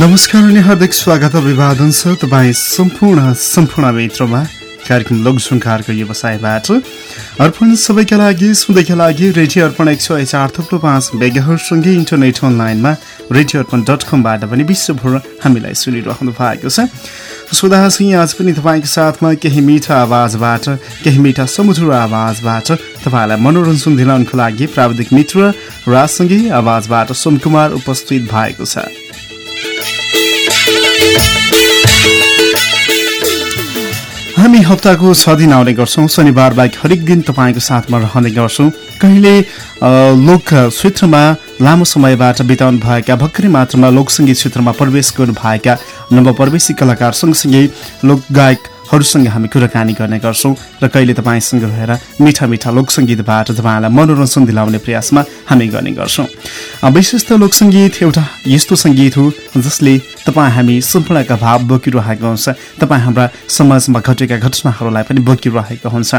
नमस्कार अनि हार्दिक स्वागत अभिवादन छ तपाईँ सम्पूर्ण सम्पूर्ण मित्रमा कार्यक्रम लोकसङ्कारको व्यवसायबाट अर्पण सबैका लागि सुन्दैका लागि रेडियो अर्पण एक सय चार थुप्रो पाँच बेगहरूसँगै इन्टरनेट अनलाइनमा रेडियो अर्पण डट कमबाट पनि विश्वभर हामीलाई सुनिरहनु भएको छ। सुधा सिंह आज पनि तपाईँको साथमा केही मिठा आवाजबाट केही मिठा समुद्र आवाजबाट तपाईँलाई मनोरञ्जन दिलाउनको लागि प्राविधिक मित्र राजसँगै आवाजबाट सोमकुमार उपस्थित भएको छ। हामी हप्ताको छ दिन आउने गर्छौँ। शनिबार बाहेक हरेक दिन तपाईँको साथमा रहने गर्छौँ। कहिले लोक क्षेत्रमा लामो समयबाट बिताउनु भएका भर्खरै मात्रामा लोकसङ्गीत क्षेत्रमा प्रवेश गर्नुभएका नवप्रवेशी कलाकार सँगसँगै लोकगायक हरूसँग हामी कुराकानी गर्ने गर्छौँ र कहिले तपाईँसँग रहेर मिठा मिठा लोकसङ्गीतबाट तपाईँलाई मनोरञ्जन दिलाउने प्रयासमा हामी गर्ने गर्छौँ। विशेष त लोकसङ्गीत एउटा यस्तो सङ्गीत हो जसले तपाईँ हामी सम्पूर्णका भाव बोकिरहेको हुन्छ तपाईँ हाम्रा समाजमा घटेका घटनाहरूलाई पनि बोकिरहेको हुन्छ।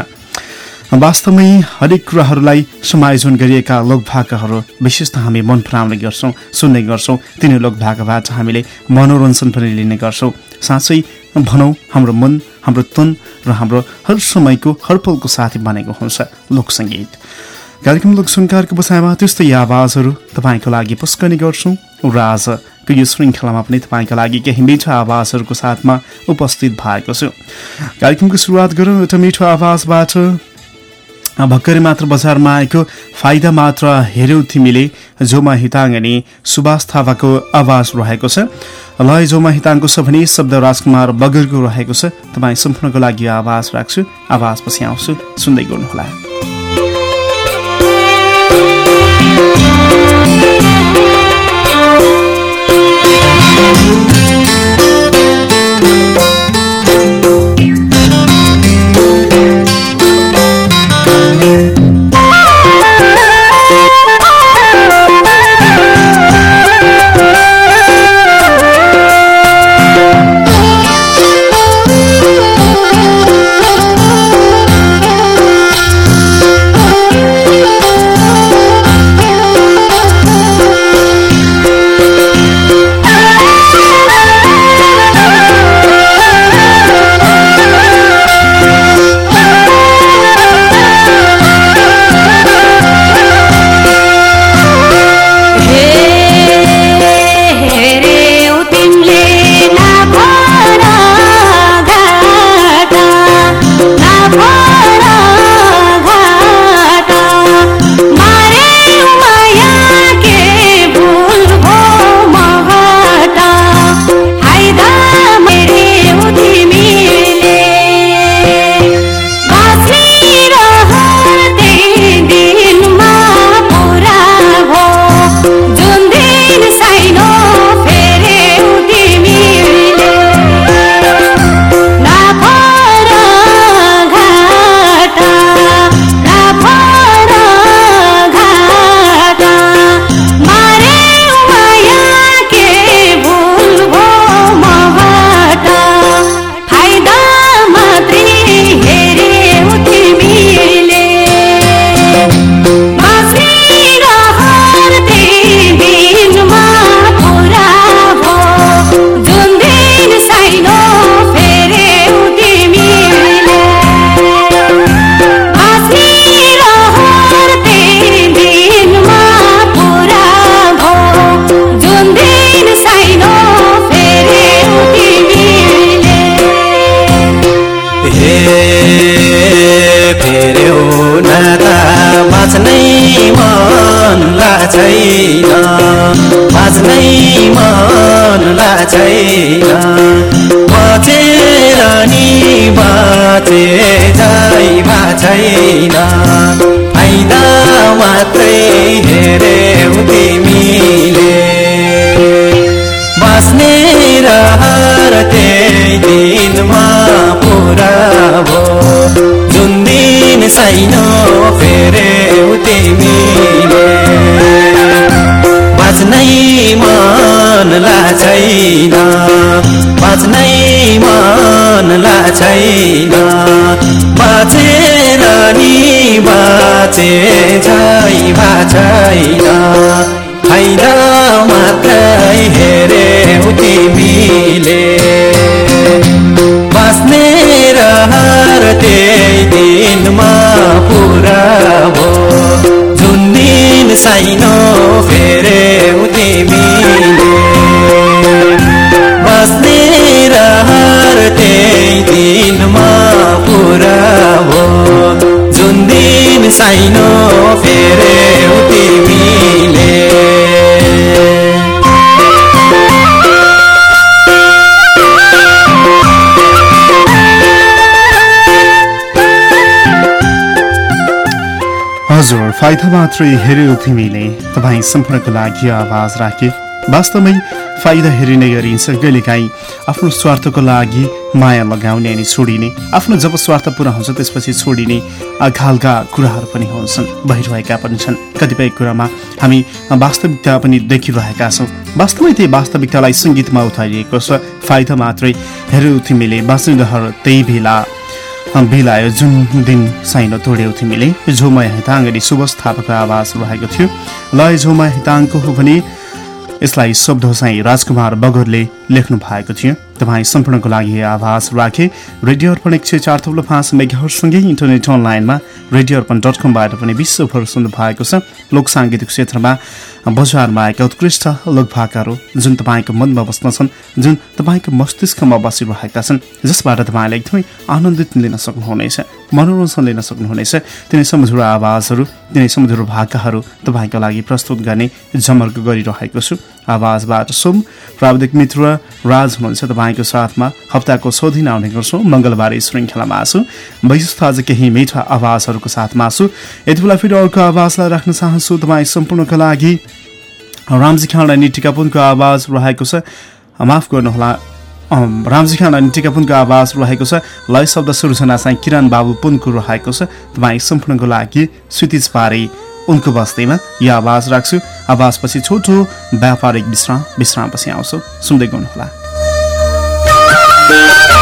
वास्तवमै हरेक कुराहरूलाई समायोजन गरिएका लोकभाकाहरू विशेष त हामी मन पराउने गर्छौँ सुन्ने गर्छौँ। तिनी लोकभाकाबाट हामीले मनोरञ्जन पनि लिने गर्छौँ। साँच्चै भनौँ हाम्रो मन हाम्रो तन र हाम्रो हर समयको हर पलको साथी बनेको हुन्छ। लोकसङ्गीत कार्यक्रम लोकसङ्कारको बसाइमा त्यस्तै आवाजहरू तपाईँको लागि पस्कने गर्छौँ। र आजको यो श्रृङ्खलामा पनि तपाईँको लागि केही मिठो आवाजहरूको साथमा उपस्थित भएको छु। कार्यक्रमको सुरुवात गरौँ एउटा मिठो आवाजबाट। भर्खरै मात्र बजारमा आएको फाइदा मात्र हेऱ्यौ तिमीले जोमा हिताङ अनि सुभाष थापाको आवाज रहेको छ। लय जोमा हिताङको छ भने शब्द राजकुमार बगरको रहेको छ। तपाईँ सम्पूर्णको लागि आवाज राख्छु। आवाज पछि आउँछु। सुन्दै गर्नुहोला। साइनो फेऱ्यौ तिमीले बाँच्नै मन छैन बाँच्नै मन छैन बाँचेर नि बाँचे छैन छैन फाइदा मात्रै हेऱ्यौ तिमीले बस्ने रहर त्यही दिनमा भो जुन दिन साइनो फेऱ्यौ तिमीले बस्ने रहर त्यही दिनमा पुरा भो जुन दिन साइनो फेऱ्यौ हजुर फाइदा मात्रै हेऱ्यो तिमीले तपाईँ सम्पूर्णको लागि आवाज राखे। वास्तवमै फाइदा हेरिने गरिन्छ। कहिलेकाहीँ आफ्नो स्वार्थको लागि माया लगाउने अनि छोडिने आफ्नो जब स्वार्थ पुरा हुन्छ त्यसपछि छोडिने खालका कुराहरू पनि हुन्छन् भइरहेका पनि छन्। कतिपय कुरामा हामी वास्तविकता पनि देखिरहेका छौँ। वास्तवमै त्यही वास्तविकतालाई सङ्गीतमा उठाइएको छ। फाइदा मात्रै हेऱ्यो तिमीले बाँच्ने रहर त्यही बेला बिलायो जुन दिन साइनो तोड्यौ तिमीले? झोमा हिताङ अनि सुबस थापाको आवाज रहेको थियो। लय झोमा हिताङको हो भने यसलाई शब्द चाहिँ राजकुमार बगरले लेख्नु भएको थियो। तपाईँ सम्पूर्णको लागि आवाज राखे। रेडियो अर्पण एक सय चार थप्लो पाँच मेगाहरूसँगै इन्टरनेट अनलाइनमा रेडियो अर्पण डट कमबाट पनि विश्वभर सुन्नु भएको छ। लोक साङ्गीतिक क्षेत्रमा बजारमा आएका उत्कृष्ट लोकभाकाहरू जुन तपाईँको मनमा बस्दछन् जुन तपाईँको मस्तिष्कमा बसिरहेका छन् जसबाट तपाईँले एकदमै आनन्दित लिन सक्नुहुनेछ मनोरञ्जन लिन सक्नुहुनेछ। तिनै समुद्र आवाजहरू तिनै समुद्र भाकाहरू तपाईँको लागि प्रस्तुत गर्ने जमर्क गरिरहेको छु। आवाजबाट सोम। प्राविधिक मित्र राज हुनुहुन्छ तपाईँको साथमा हप्ताको सौ दिन आउने गर्छौँ। मङ्गलबार श्रृङ्खलामा छु वैशिष्ट आज केही मिठा आवाजहरूको साथमा छु यति बेला फेरि अर्को आवाजलाई राख्न चाहन्छु तपाईँ सम्पूर्णको लागि। रामजी खान अनि टिकापुनको आवाज रहेको छ। माफ गर्नुहोला। रामजी खान अनि टिकापुनको आवाज रहेको छ। लय शब्द सुरुचना चाहिँ किरण बाबु पुनको रहेको छ। तपाईँ सम्पूर्णको लागि क्षितिज पारे उनको बस्दैमा यो आवाज राख्छु। आवाजपछि छोटो व्यापारिक विश्राम विश्रामपछि आउँछु। सुन्दै गर्नुहोला। Música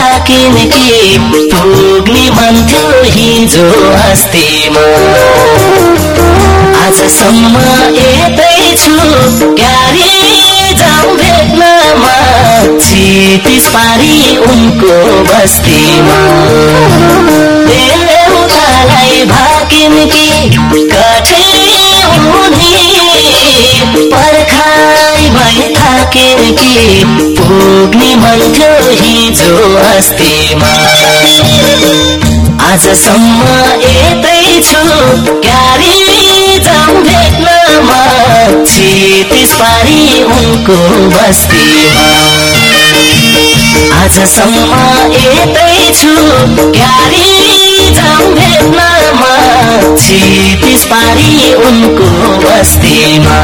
भइ थाकिन कि पुग्ने मन थियो हिजो अस्तिमा आजसम्म यतै छु क्यारे जाउँ भेट्नमा। छिटिस पारी उनको बस्तीमा। देउतालाई भाकिन कि कठै हुने पर्खाइ भइ थाकिन कि पुग्ने मन थियो हिजो अस्तिमा आजसम्म यतै छु क्यारे जाउँ भेट्नमा छिटिस पारी उनको बस्तीमा आजसम्म यतै छु क्यारी जाउँ भेट्नमा छिटिस पारी उनको बस्तीमा।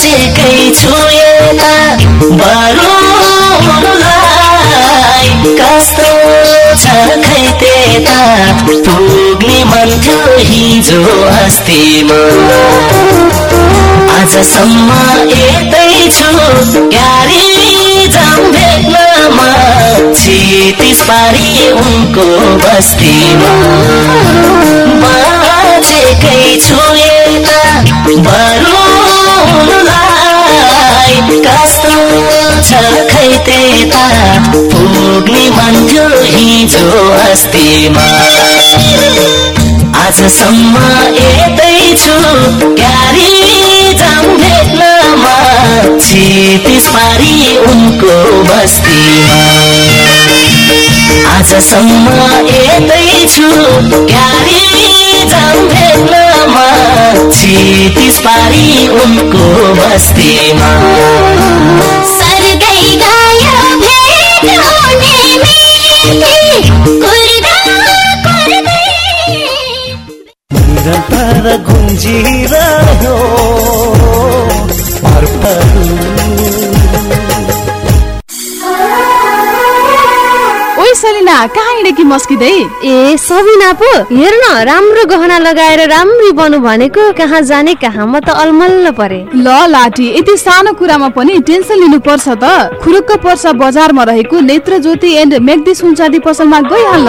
बाँचेकै छु यता बरु उनलाई कस्तो छ खै त्यता? पुग्ने मन थियो हिजो अस्तिमा। आजसम्म यतै छु क्यारी जाउँ भेट्नमा छिटिस पारी उनको बस्तीमा। बाँचेकै छु यता बरु उनलाई कस्तो छ खै त्यता? पुग्ने मन थियो हिजो अस्तिमा। आजसम्म यतै छु क्यारी जाउँ भेट्नमा उनको बस्तीमा। आजसम्म यतै छु क्यारी जाउँ छिटिस पारी उनको बस्तीमा। सर्गै गयो भेट हुने निरन्तर गुन्जिरह्यो। कहाँ मस्किँदै ए सबिना पो हेर न राम्रो गहना लगाएर राम्री बनु भनेको कहाँ जाने कहाँ म त अलमल्ल परे। ल लाठी यति सानो कुरामा पनि टेन्सन लिनु पर्छ त। खुरुक्क पर्सा बजारमा रहेको नेत्र ज्योति एन्ड मेग्दी सुनचाँदी पसलमा गइहाल्न।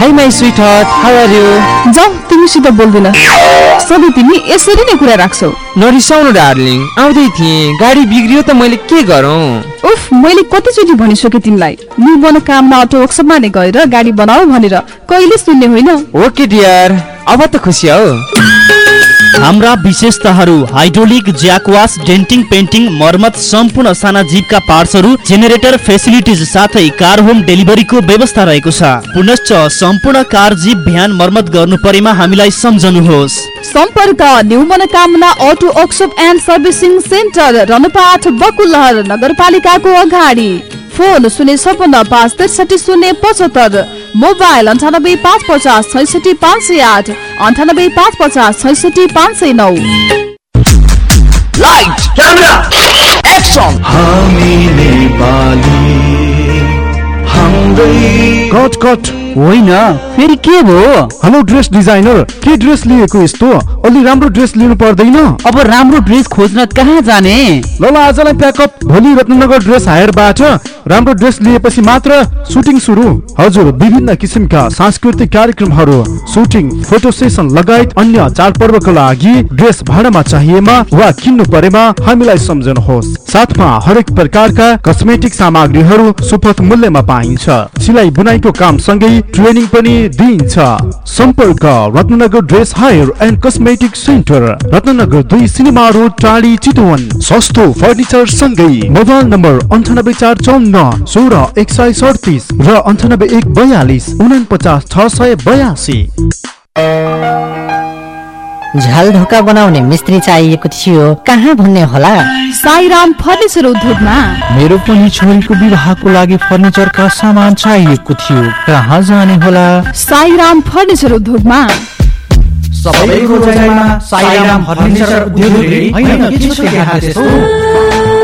Hi my sweet how are you तिमीसित बोल्दिन। सधैँ तिमी यसरी नै कुरा राख्छौ। नरिसाउनु डार्लिङ आउँदै थिएँ। गाडी बिग्रियो त मैले के गरौँ? उफ मैले कतिचोटि भनिसकेँ तिमीलाई। न्यु मनोकामना अटो वर्कसपमा नै गएर गाडी बनाऊ भनेर। कहिले सुन्ने होइन? Okay dear. अब त खुसी हौ। हाम्रा विशेषताहरू हाइड्रोलिक ज्याकवास डेन्टिङ पेन्टिङ मर्मत सम्पूर्ण साना जीवका पार्ट्सहरू जेनेरेटर फेसिलिटिज साथै कार होम डेलिभरीको व्यवस्था रहेको छ। पुनश्च सम्पूर्ण कार जीप भ्यान मर्मत गर्नु परेमा हामीलाई सम्झनुहोस्। सम्पर्क new Manokamana auto workshop and servicing centre रनपाठ बकुलहर नगरपालिकाको अगाडि। फोन शून्य छपन्न पाँच त्रिसठी शून्य पचहत्तर। मोबाइल अन्ठानब्बे पाँच पचास छैसठी पाँच सय आठ। अन्ठानब्बे पाँच पचास छैसठी पाँच सय नौ। Light camera. एक्सन हामी नेपाली। हाम्रै कट कट होइन फेरि के भयो? हेलो ड्रेस डिजाइनर के ड्रेस लिएको यस्तो? अलि राम्रो ड्रेस लिनु पर्दैन। अब राम्रो ड्रेस खोज्न कहाँ जाने? ल ल आजलाई प्याकअप भोलि रत्नगर ड्रेस हायरबाट राम्रो ड्रेस लिएपछि मात्र सुटिङ सुरु। हजुर विभिन्न किसिमका सांस्कृतिक कार्यक्रमहरू सुटिङ फोटो सेसन लगायत अन्य चाडपर्वको लागि ड्रेस भाडामा चाहिएमा वा किन्नु परेमा हामीलाई सम्झनुहोस्। साथमा हरेक प्रकारका कस्मेटिक सामग्रीहरू सुपथ मूल्यमा पाइन्छ। सिलाइ बुनाइको काम सँगै ट्रेनिङ पनि दिइन्छ। सम्पर्क Ratnagar dress hire and cosmetic centre Ratnagar दुई सिनेमा रोड टाढी चितवन। सस्तो फर्निचर सँगै मोबाइल नम्बर अन्ठानब्बे चार चौन्न सोह्र एक सय सडतिस र अन्ठानब्बे एक बयालिस उनपचास छ सय बयासी। झ्याल ढोका बनाउने मिस्त्री चाहिएको थियो। कहाँ भन्ने होला? साईराम फर्निचर उद्योगमा। मेरो पनि छोरीको विवाहको लागि फर्निचरका सामान चाहिएको थियो। कहाँ जाने होला? साईराम फर्निचर उद्योगमा। सबैको साईराम फर्निचर उद्योगले होइन के छ त्यहाँ? त्यस्तो?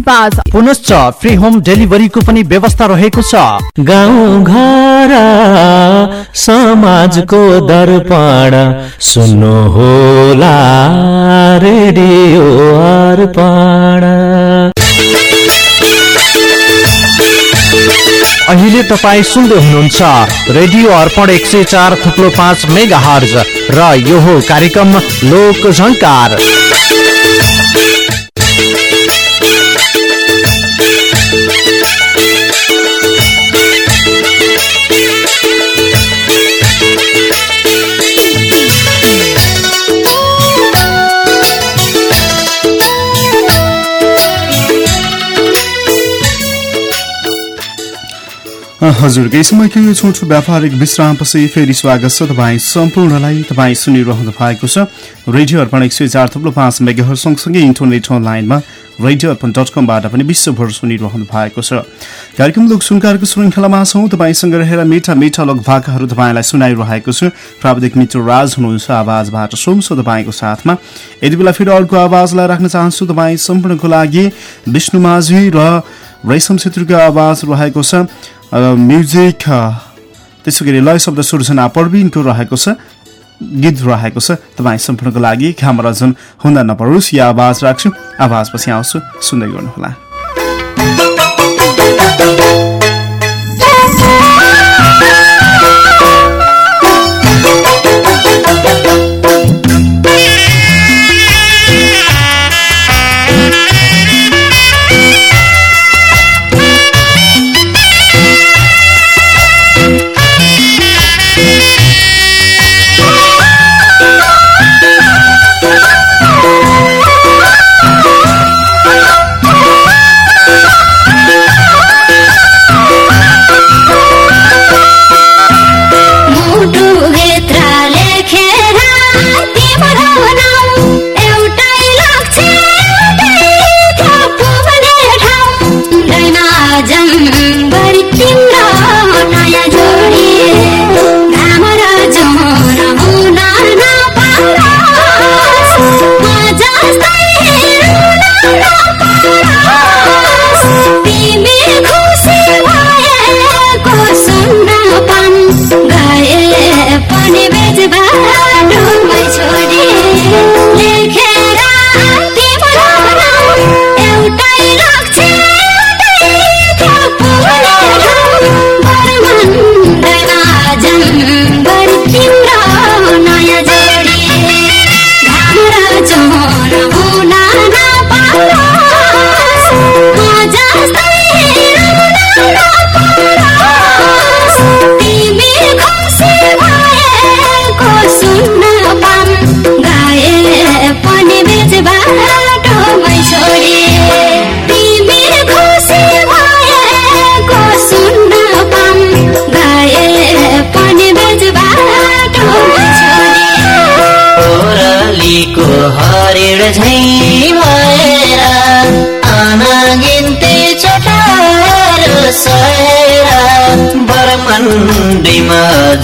पाँच। पुनश्च फ्री होम डेलिभरीको पनि व्यवस्था रहेको छ। गाउँ घर समाजको दर्पण सुन्नु होला रेडियो अर्पण। अहिले तपाईँ सुन्दै हुनुहुन्छ रेडियो अर्पण एक सय चार थुप्लो पाँच मेगा हर्ज र यो हो कार्यक्रम लोक झङ्कार हजुर समयको यो छोटो व्यापारिक विश्रामपछि फेरि स्वागत छ तपाईँ सम्पूर्णलाई। तपाईँ सुनिरहनु भएको छ रेडियो अर्पण एक सय चार थप्लो पाँच मेगाहरू सँगसँगै इन्टरनेट अनलाइनमा रेडियो अर्पण डट कमबाट पनि विश्वभर सुनिरहनु भएको छ। कार्यक्रम लोक सुनकारको श्रृङ्खलामा छौँ। तपाईँसँग रहेर मिठा मिठा लोक भाकाहरू तपाईँलाई सुनाइरहेको छु। प्राविधिक मित्र राज हुनुहुन्छ आवाजबाट। सोमसो तपाईँको साथमा। यति बेला फेरि अर्को आवाजलाई राख्न चाहन्छु तपाईँ सम्पूर्णको लागि। विष्णु माझी र रेशम छेत्रीको आवाज रहेको छ। म्युजिक त्यसो गरी लय शब्द सृजना प्रवीणको रहेको छ गीत रहेको छ। तपाईँ सम्पूर्णको लागि खामराजन हुँदा नपरोस् या आवाज राख्छु। आवाजपछि आउँछु सुन्दै गर्नुहोला।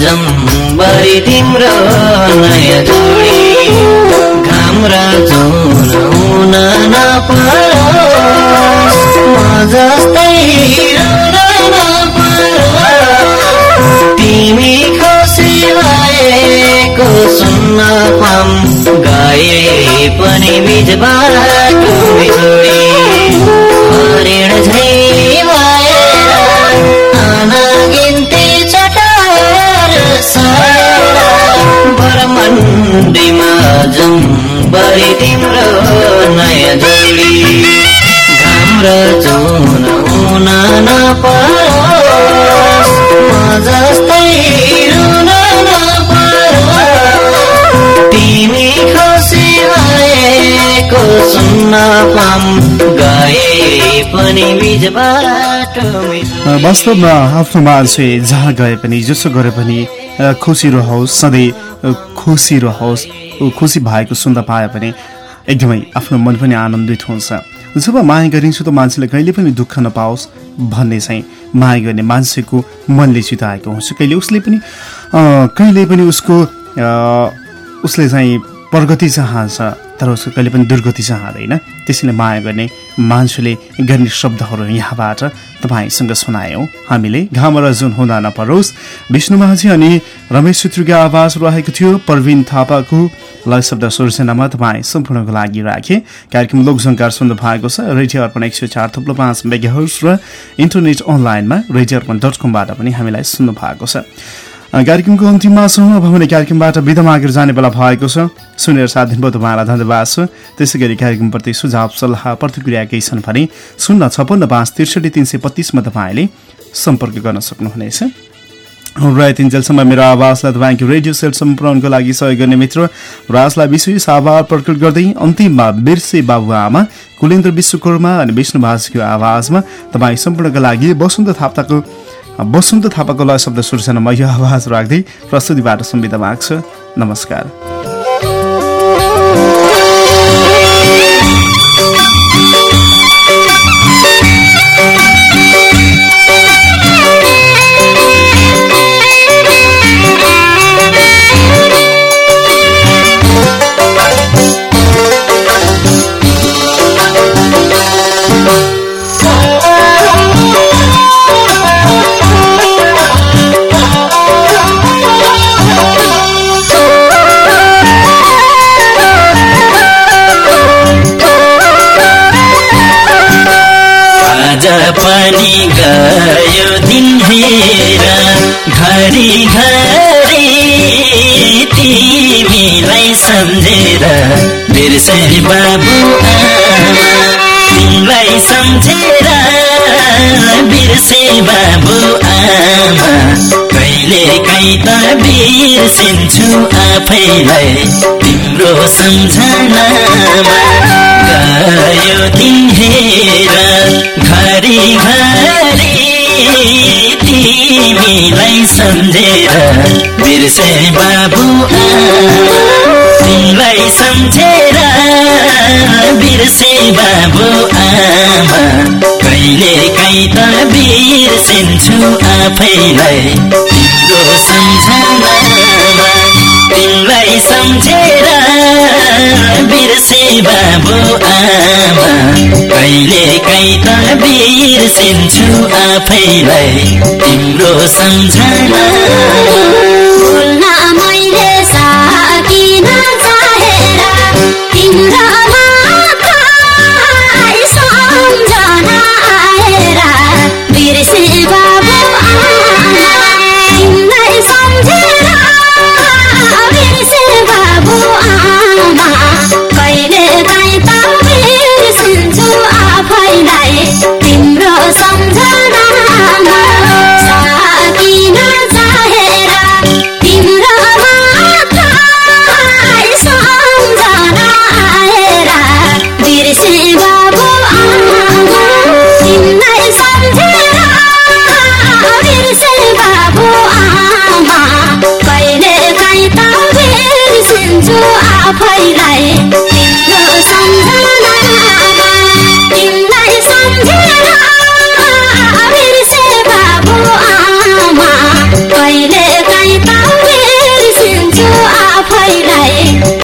जम्बरी तिम्रो नयाँ जोडी। घाम र जुन हुन नपरोस्। म जस्तै तिमी खुसी भएको सुन्न पाम गए पनि बिचबाट छोडी मुन्डीमा जम्बरी तिम्रो नयाँ जोडी घाम र जस्तै रुन तिमी वास्तवमा आफ्नो मान्छे जहाँ गए पनि जसो गरे पनि खुसी रहोस् सधैँ खुसी रहोस् खुसी भएको सुन्दा पाए पनि एकदमै आफ्नो मन पनि आनन्दित हुन्छ। जब माया गरिन्छ त मान्छेले कहिले पनि दुःख नपाओस् भन्ने चाहिँ माया गर्ने मान्छेको मनले चिताएको हुन्छ। कहिले उसले पनि कहिले पनि उसको उसले चाहिँ प्रगति चाहन्छ तर उसको कहिले पनि दुर्गति चाहँदैन त्यसैले माया गर्ने मान्छेले गर्ने शब्दहरू यहाँबाट तपाईँसँग सुनायौँ। हामीले घाम र जुन हुँदा नपरोस्। विष्णु माझी अनि रमेश छेत्रीको आवाज रहेको थियो। प्रवीण थापाको लय शब्द सूर्यसेनामा तपाईँ सम्पूर्णको लागि राखे। कार्यक्रम लोकसङ्कार सुन्नु भएको छ। रेडियो अर्पण एक सय चार थुप्रो पाँच मेगाहर्स र इन्टरनेट अनलाइनमा रेडियो अर्पण डट कमबाट पनि हामीलाई सुन्नु भएको छ। कार्यक्रमको अन्तिममा छौँ अब हामीले कार्यक्रमबाट बिदा मागेर जाने बेला भएको छ। सुनेर साथ दिनुभयो तपाईँलाई धन्यवाद छ त्यसै गरी कार्यक्रमप्रति सुझाव सल्लाह प्रतिक्रिया केही छन् भने शून्य छपन्न पाँच त्रिसठी तिन सय बत्तिसमा तपाईँले सम्पर्क गर्न सक्नुहुनेछ। र तिनजेलसम्म मेरो आवाजलाई तपाईँको रेडियो सेटसम्म पुऱ्याउनको लागि सहयोग गर्ने मित्र राजलाई विशेष आभार प्रकट गर्दै अन्तिममा बिर्से बाबुआमा कुलेन्द्र विश्वकर्मा अनि विष्णु भाषको आवाजमा तपाईँ सम्पूर्णका लागि वसन्त थापाको वसन्त थापाको लय शब्द सूर्यसेनामा यो आवाज राख्दै प्रस्तुतिबाट सम्विधा माग्छ नमस्कार। काहीँ त बिर्सिन्छु आफैलाई तिम्रो सम्झनामा गयो दिन हेर घरि घरि तिमीलाई सम्झेर बिर्से बाबु तिमीलाई सम्झेर बिर्से बाबु आमा। कहिले काहीँ त बिर्सिन्छु आफैलाई तिम्रो सम्झनामा तिमीलाई सम्झेर बिर्से बाबु आमा। कहिले काहीँ त बिर्सिन्छु आफैलाई तिम्रो सम्झनामा